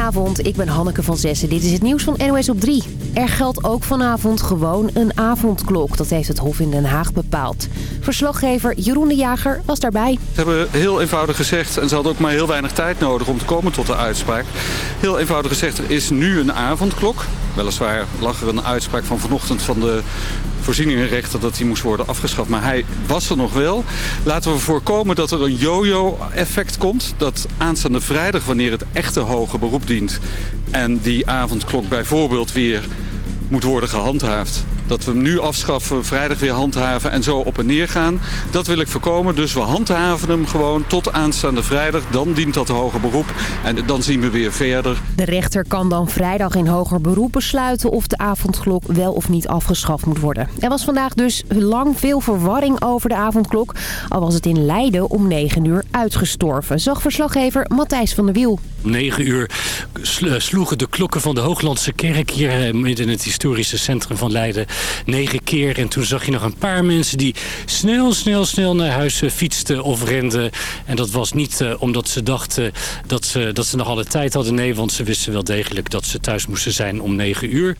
Goedenavond, ik ben Hanneke van Zessen. Dit is het nieuws van NOS op 3. Er geldt ook vanavond gewoon een avondklok. Dat heeft het Hof in Den Haag bepaald. Verslaggever Jeroen de Jager was daarbij. Ze hebben heel eenvoudig gezegd, en ze hadden ook maar heel weinig tijd nodig om te komen tot de uitspraak. Heel eenvoudig gezegd, er is nu een avondklok. Weliswaar lag er een uitspraak van vanochtend van de voorzieningenrechter dat hij moest worden afgeschaft. Maar hij was er nog wel. Laten we voorkomen dat er een yo-yo-effect komt. Dat aanstaande vrijdag, wanneer het echte hoge beroep dient... en die avondklok bijvoorbeeld weer moet worden gehandhaafd dat we hem nu afschaffen, vrijdag weer handhaven en zo op en neer gaan. Dat wil ik voorkomen, dus we handhaven hem gewoon tot aanstaande vrijdag. Dan dient dat hoger beroep en dan zien we weer verder. De rechter kan dan vrijdag in hoger beroep besluiten of de avondklok wel of niet afgeschaft moet worden. Er was vandaag dus lang veel verwarring over de avondklok. Al was het in Leiden om 9 uur uitgestorven, zag verslaggever Matthijs van der Wiel. Om 9 uur sloegen de klokken van de Hooglandse kerk hier eh, midden in het historische centrum van Leiden negen keer. En toen zag je nog een paar mensen die snel, snel, snel naar huis eh, fietsten of renden. En dat was niet uh, omdat ze dachten dat ze, dat ze nog alle tijd hadden. Nee, want ze wisten wel degelijk dat ze thuis moesten zijn om negen uur.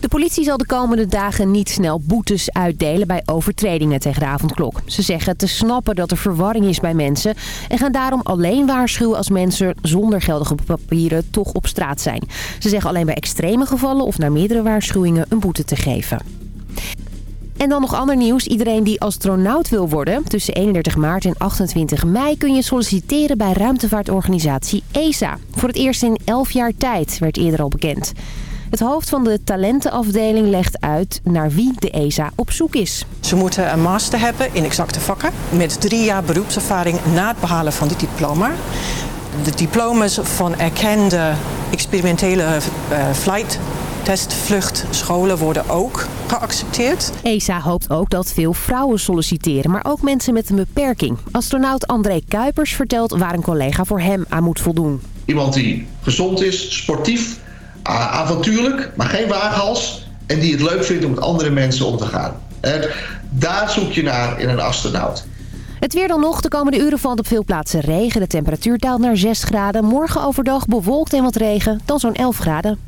De politie zal de komende dagen niet snel boetes uitdelen bij overtredingen tegen de avondklok. Ze zeggen te snappen dat er verwarring is bij mensen en gaan daarom alleen waarschuwen als mensen zonder geldige papieren toch op straat zijn. Ze zeggen alleen bij extreme gevallen of na meerdere waarschuwingen een boete te geven. En dan nog ander nieuws. Iedereen die astronaut wil worden. Tussen 31 maart en 28 mei kun je solliciteren bij ruimtevaartorganisatie ESA. Voor het eerst in 11 jaar tijd, werd eerder al bekend. Het hoofd van de talentenafdeling legt uit naar wie de ESA op zoek is. Ze moeten een master hebben in exacte vakken met drie jaar beroepservaring na het behalen van dit diploma. De diploma's van erkende experimentele uh, flight testvluchtscholen worden ook geaccepteerd. ESA hoopt ook dat veel vrouwen solliciteren, maar ook mensen met een beperking. Astronaut André Kuipers vertelt waar een collega voor hem aan moet voldoen. Iemand die gezond is, sportief, avontuurlijk, maar geen waaghals. En die het leuk vindt om met andere mensen om te gaan. En daar zoek je naar in een astronaut. Het weer dan nog. De komende uren valt op veel plaatsen regen. De temperatuur daalt naar 6 graden. Morgen overdag bewolkt en wat regen. Dan zo'n 11 graden.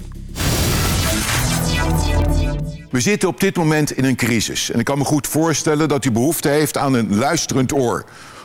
We zitten op dit moment in een crisis. En ik kan me goed voorstellen dat u behoefte heeft aan een luisterend oor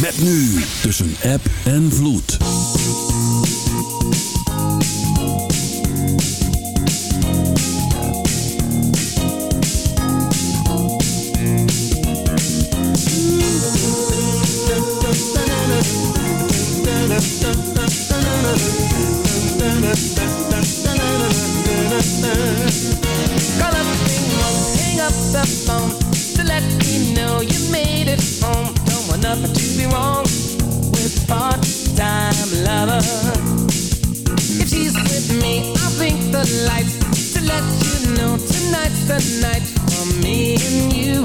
Met nu tussen app en vloed. Call up hang up the phone to let me know you made it home nothing to be wrong with part-time lover. If she's with me, I'll blink the lights to let you know tonight's the night for me and you,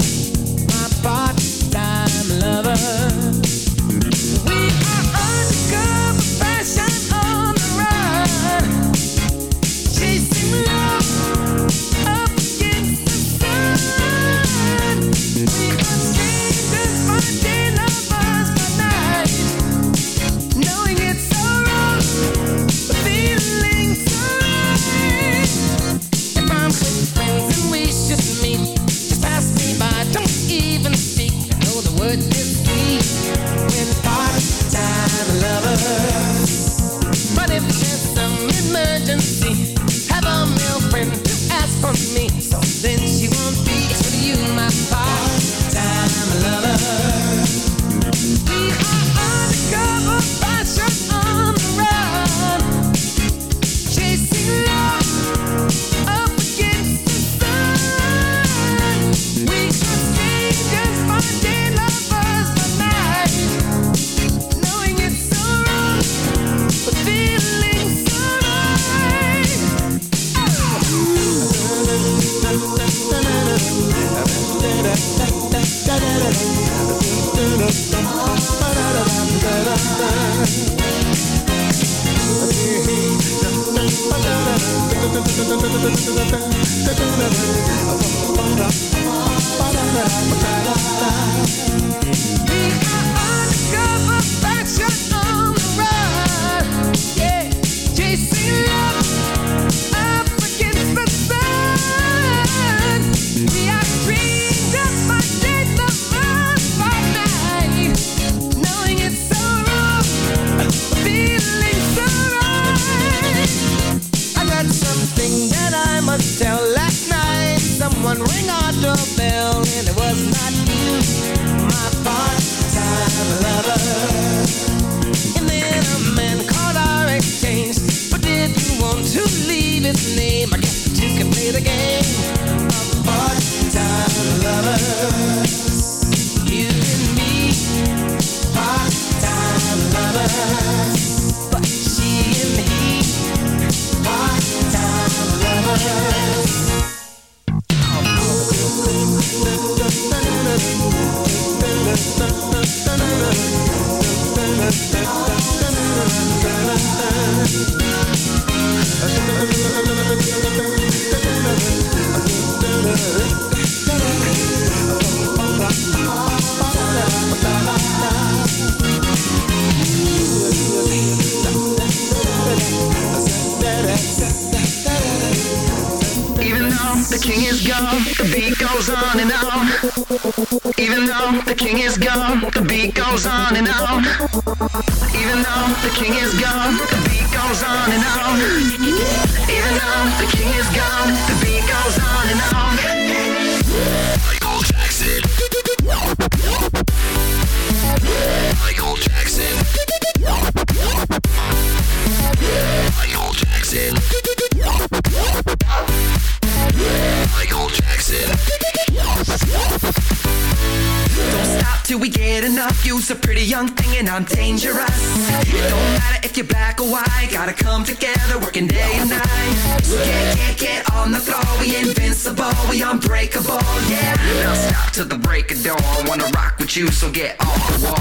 you, so get off the wall.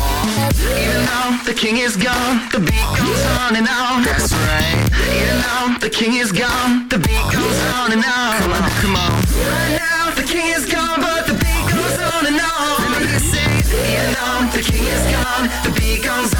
Even though the king is gone, the beat goes on and on. That's right. Even though the king is gone, the beat goes on and on. Come on, come on. Right now, the king is gone, but the beat goes on and on. Let me hear you even though the king is gone, the beat goes on.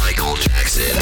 Michael Jackson.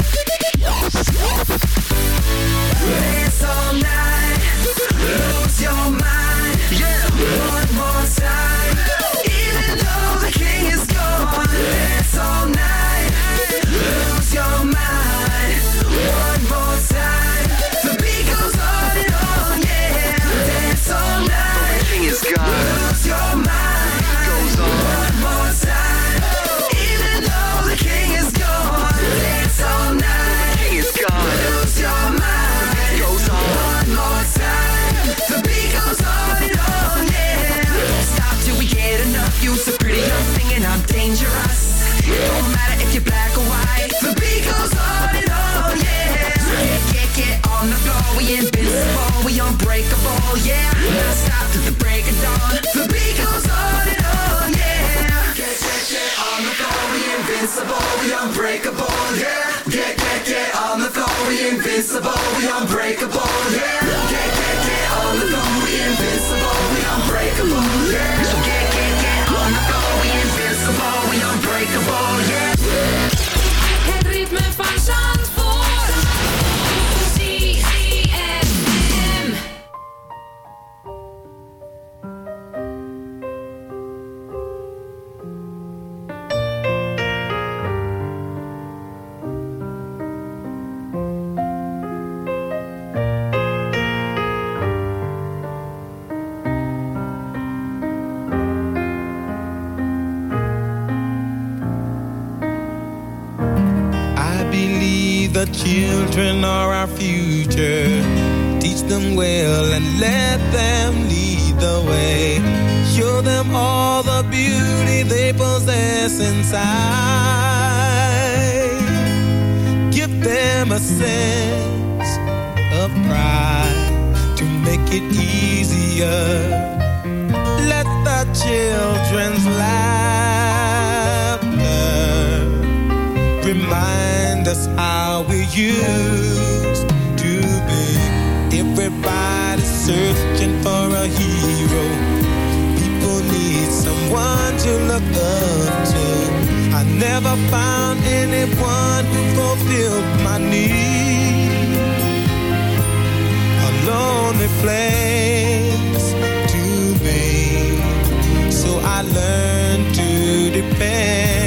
darkness inside. Give them a sense of pride to make it easier. Let the children's laughter remind us how we used to be. Everybody searching for a hero one to look up to. I never found anyone who fulfilled my need. A lonely place to be, so I learned to depend.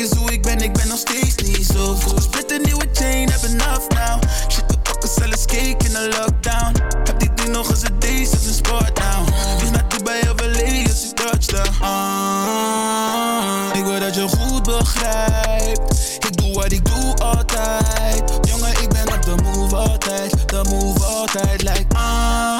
Eens hoe ik ben, ik ben nog steeds niet zo goed. Split een nieuwe chain, heb enough now. Shit, we pakken zelfs cake in de lockdown. Heb dit ding nog eens een days als een sport now. Vlieg naar Dubai of LA als ik touchdown. Ah, ik wil dat je goed begrijpt. Ik doe wat ik doe altijd. Jongen, ik ben op de move altijd. De move altijd, like ah.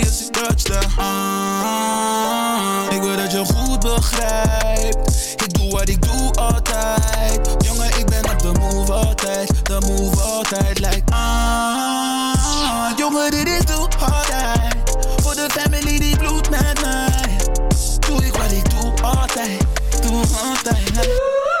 Ah, ik wil dat je goed begrijpt. Ik doe wat ik doe altijd. Jongen, ik ben op de move altijd. De move altijd lijkt ah. Jongen, dit is doe altijd. Voor de family die bloedt met mij. Doe ik wat ik doe altijd. Doe altijd. Sleep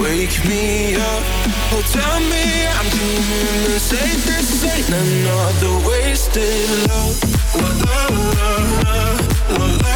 wake me up. Oh, tell me I'm doing the. This ain't another wasted love. La la la la la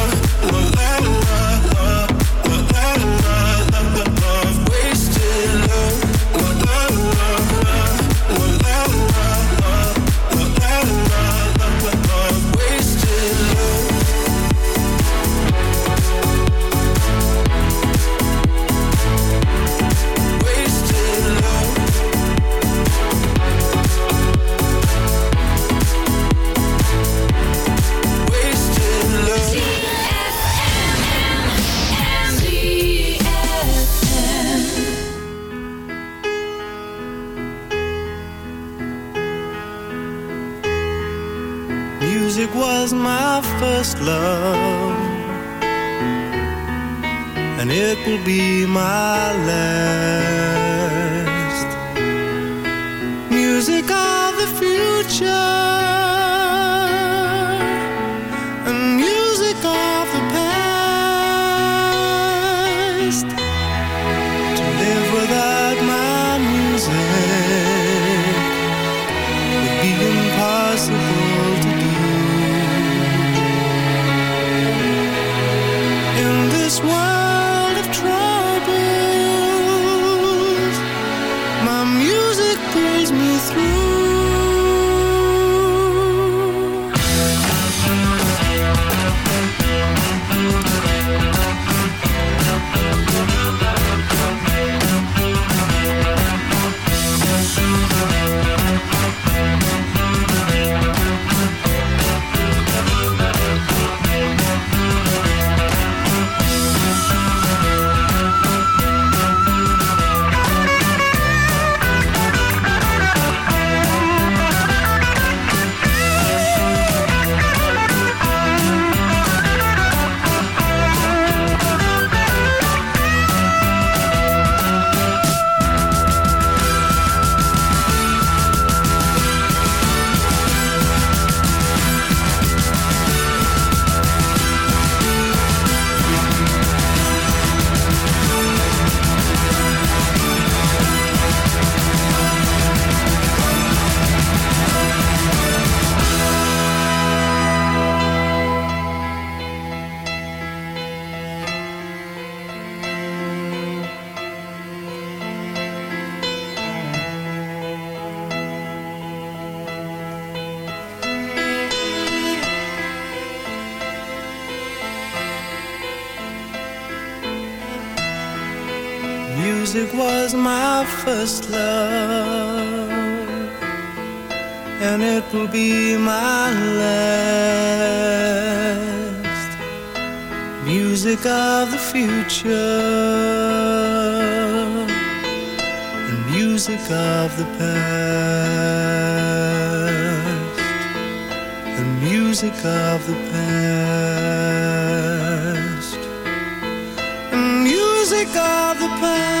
Of the Music